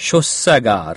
شو السجار